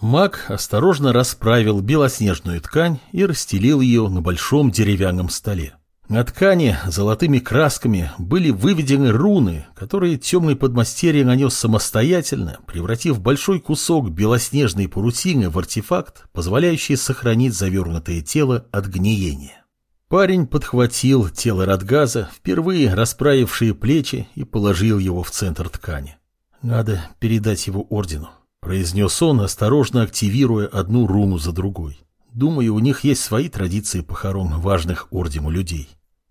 Маг осторожно расправил белоснежную ткань и расстелил ее на большом деревянном столе. На ткани золотыми красками были выведены руны, которые темный подмастерье нанес самостоятельно, превратив большой кусок белоснежной паутины в артефакт, позволяющий сохранить завернутое тело от гниения. Парень подхватил тело Радгаза, впервые расправившие плечи, и положил его в центр ткани. «Надо передать его ордену», произнес он, осторожно активируя одну руну за другой. Думаю, у них есть свои традиции похорон важных ордену людей.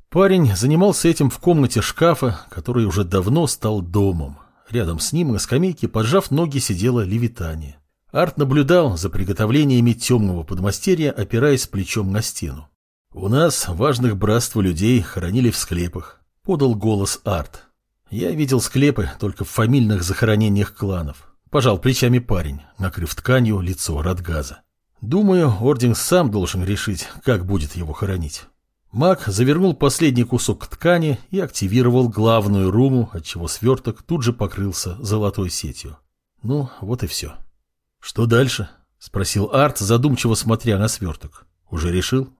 Парень занимался этим в комнате шкафа, который уже давно стал домом. Рядом с ним на скамейке, поджав ноги, сидела левитания. Арт наблюдал за приготовлениями темного подмастерья, опираясь плечом на стену. «У нас важных братств людей хоронили в склепах», — подал голос Арт. «Я видел склепы только в фамильных захоронениях кланов. Пожал плечами парень, накрыв тканью лицо Радгаза. Думаю, орден сам должен решить, как будет его хоронить. Маг завернул последний кусок ткани и активировал главную руну, отчего сверток тут же покрылся золотой сетью. Ну, вот и все. Что дальше? Спросил Арт, задумчиво смотря на сверток. Уже решил?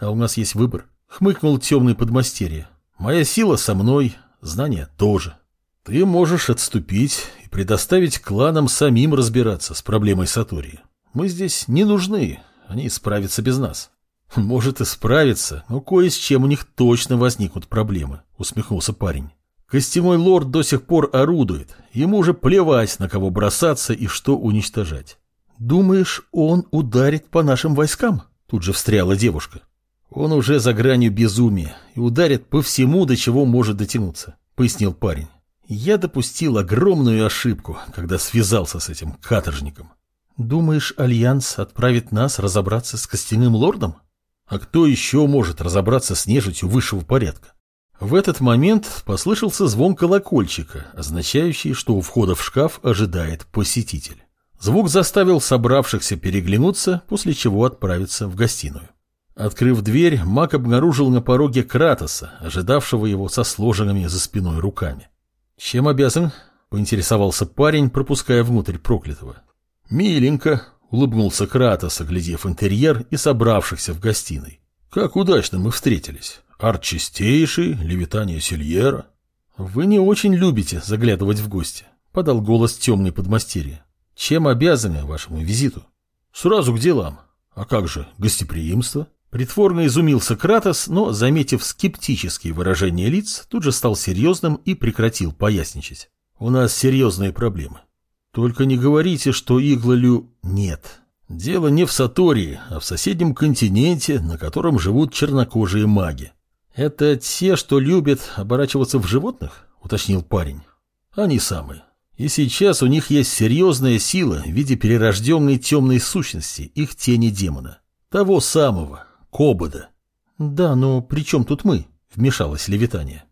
А у нас есть выбор. Хмыкнул темный подмастерье. Моя сила со мной, знания тоже. Ты можешь отступить и предоставить кланам самим разбираться с проблемой Сатории. Мы здесь не нужны, они справятся без нас. Может и справиться, но кое с чем у них точно возникнут проблемы, усмехнулся парень. Костяной лорд до сих пор орудует, ему уже плевать, на кого бросаться и что уничтожать. Думаешь, он ударит по нашим войскам? Тут же встряла девушка. Он уже за гранью безумия и ударит по всему, до чего может дотянуться, пояснил парень. Я допустил огромную ошибку, когда связался с этим каторжником. Думаешь, Альянс отправит нас разобраться с костяным лордом? А кто еще может разобраться с нежитью высшего порядка? В этот момент послышался звон колокольчика, означающий, что у входа в шкаф ожидает посетитель. Звук заставил собравшихся переглянуться, после чего отправиться в гостиную. Открыв дверь, маг обнаружил на пороге Кратоса, ожидавшего его со сложенными за спиной руками. «Чем обязан?» — поинтересовался парень, пропуская внутрь проклятого. «Миленько», — улыбнулся Кратос, оглядев интерьер и собравшихся в гостиной. «Как удачно мы встретились. Арт чистейший, левитание Сильера». «Вы не очень любите заглядывать в гости», — подал голос темный подмастерье. «Чем обязаны вашему визиту?» «Сразу к делам. А как же гостеприимство?» Притворно изумился Кратос, но, заметив скептические выражения лиц, тут же стал серьезным и прекратил поясничать. «У нас серьезные проблемы. Только не говорите, что Иглолю нет. Дело не в Сатории, а в соседнем континенте, на котором живут чернокожие маги. Это те, что любят оборачиваться в животных?» — уточнил парень. «Они самые. И сейчас у них есть серьезная сила в виде перерожденной темной сущности, их тени демона. Того самого, Кобода. Да, но при чем тут мы? Вмешалась Левитания.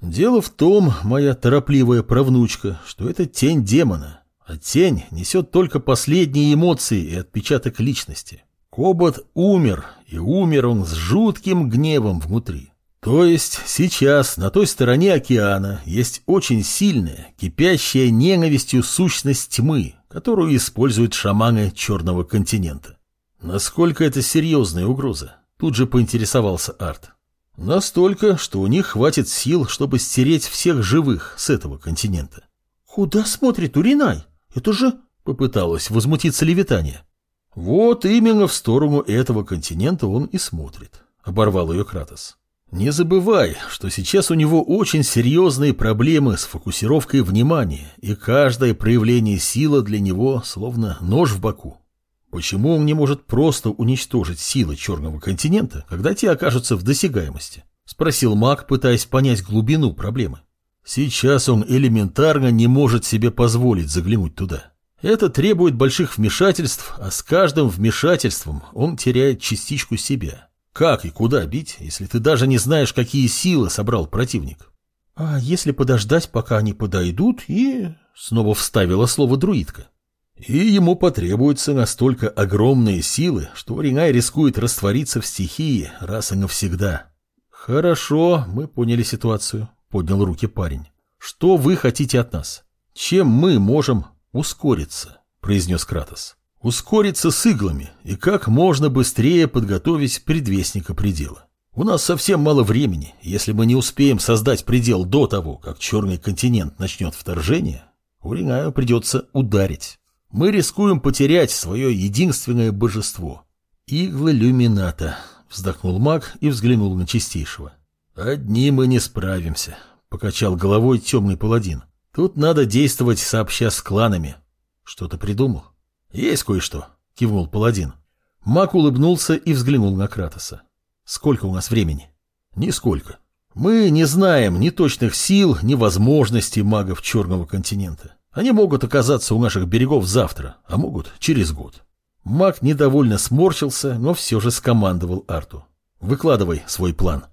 Дело в том, моя торопливая правнучка, что это тень демона, а тень несет только последние эмоции и отпечаток личности. Кобот умер, и умер он с жутким гневом внутри. То есть сейчас на той стороне океана есть очень сильная, кипящая ненавистью сущность тьмы, которую используют шаманы Черного континента. Насколько это серьезная угроза? Тут же поинтересовался Арт. Настолько, что у них хватит сил, чтобы стереть всех живых с этого континента. Куда смотрит Уринай? Это же... Попыталась возмутиться Левитания. Вот именно в сторону этого континента он и смотрит. Оборвал ее Кратос. Не забывай, что сейчас у него очень серьезные проблемы с фокусировкой внимания, и каждое проявление силы для него словно нож в боку. Почему он не может просто уничтожить силы Черного континента, когда те окажутся в досягаемости? Спросил маг, пытаясь понять глубину проблемы. Сейчас он элементарно не может себе позволить заглянуть туда. Это требует больших вмешательств, а с каждым вмешательством он теряет частичку себя. Как и куда бить, если ты даже не знаешь, какие силы собрал противник? А если подождать, пока они подойдут, и... Снова вставила слово друидка. И ему потребуются настолько огромные силы, что Ринай рискует раствориться в стихии раз и навсегда. Хорошо, мы поняли ситуацию, поднял руки парень. Что вы хотите от нас? Чем мы можем ускориться? произнес Кратос. Ускориться с иглами и как можно быстрее подготовить предвестника предела. У нас совсем мало времени. Если мы не успеем создать предел до того, как черный континент начнет вторжение, Уринаю придется ударить. Мы рискуем потерять свое единственное божество. Иглы люмината, вздохнул маг и взглянул на чистейшего. Одни мы не справимся, покачал головой темный паладин. Тут надо действовать сообща с кланами. Что-то придумал? Есть кое-что, кивнул паладин. Маг улыбнулся и взглянул на Кратоса. Сколько у нас времени? Нисколько. Мы не знаем ни точных сил, ни возможностей магов Черного континента. Они могут оказаться у наших берегов завтра, а могут через год. Маг недовольно сморщился, но все же скомандовал Арту. Выкладывай свой план.